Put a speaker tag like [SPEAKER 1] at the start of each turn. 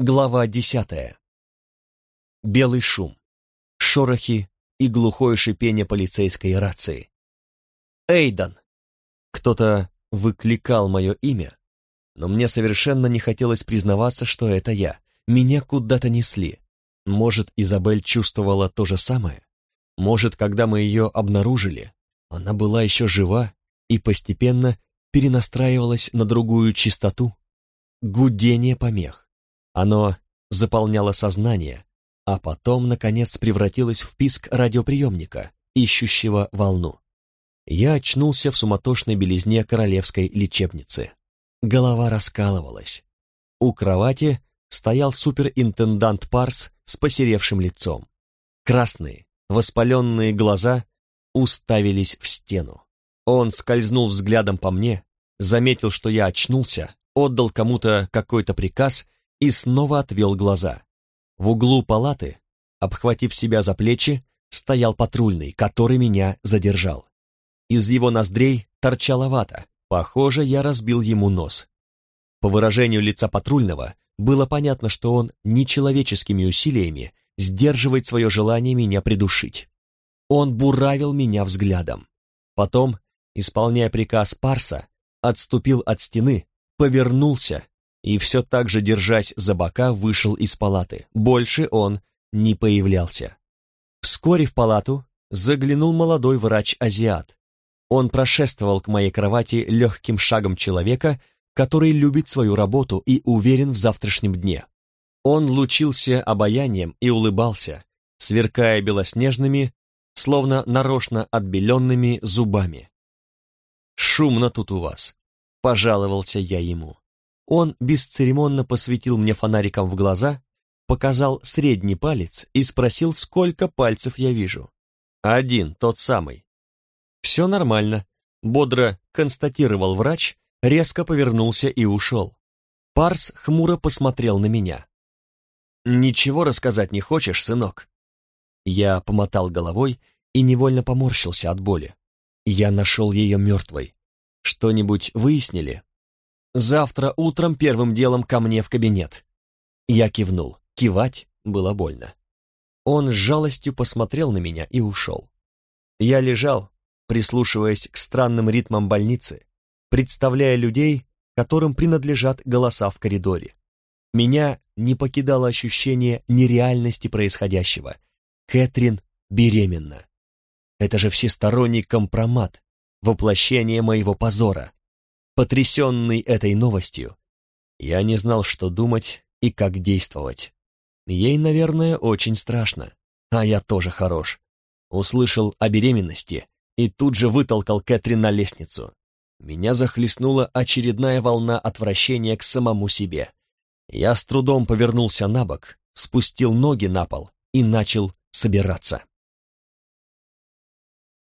[SPEAKER 1] Глава десятая. Белый шум, шорохи и глухое шипение полицейской рации. «Эйдан!» Кто-то выкликал мое имя, но мне совершенно не хотелось признаваться, что это я. Меня куда-то несли. Может, Изабель чувствовала то же самое? Может, когда мы ее обнаружили, она была еще жива и постепенно перенастраивалась на другую частоту? Гудение помех оно заполняло сознание, а потом, наконец, превратилось в писк радиоприемника, ищущего волну. Я очнулся в суматошной белизне королевской лечебницы. Голова раскалывалась. У кровати стоял суперинтендант Парс с посеревшим лицом. Красные, воспаленные глаза уставились в стену. Он скользнул взглядом по мне, заметил, что я очнулся, отдал кому-то какой-то приказ и снова отвел глаза. В углу палаты, обхватив себя за плечи, стоял патрульный, который меня задержал. Из его ноздрей торчала вата. Похоже, я разбил ему нос. По выражению лица патрульного было понятно, что он нечеловеческими усилиями сдерживает свое желание меня придушить. Он буравил меня взглядом. Потом, исполняя приказ Парса, отступил от стены, повернулся и все так же, держась за бока, вышел из палаты. Больше он не появлялся. Вскоре в палату заглянул молодой врач-азиат. Он прошествовал к моей кровати легким шагом человека, который любит свою работу и уверен в завтрашнем дне. Он лучился обаянием и улыбался, сверкая белоснежными, словно нарочно отбеленными зубами. «Шумно тут у вас», — пожаловался я ему. Он бесцеремонно посветил мне фонариком в глаза, показал средний палец и спросил, сколько пальцев я вижу. Один, тот самый. Все нормально, бодро констатировал врач, резко повернулся и ушел. Парс хмуро посмотрел на меня. «Ничего рассказать не хочешь, сынок?» Я помотал головой и невольно поморщился от боли. Я нашел ее мертвой. Что-нибудь выяснили? Завтра утром первым делом ко мне в кабинет. Я кивнул. Кивать было больно. Он с жалостью посмотрел на меня и ушел. Я лежал, прислушиваясь к странным ритмам больницы, представляя людей, которым принадлежат голоса в коридоре. Меня не покидало ощущение нереальности происходящего. Кэтрин беременна. Это же всесторонний компромат, воплощение моего позора. Потрясенный этой новостью, я не знал, что думать и как действовать. Ей, наверное, очень страшно, а я тоже хорош. Услышал о беременности и тут же вытолкал Кэтрин на лестницу. Меня захлестнула очередная волна отвращения к самому себе. Я с трудом повернулся на бок, спустил ноги на пол и начал собираться.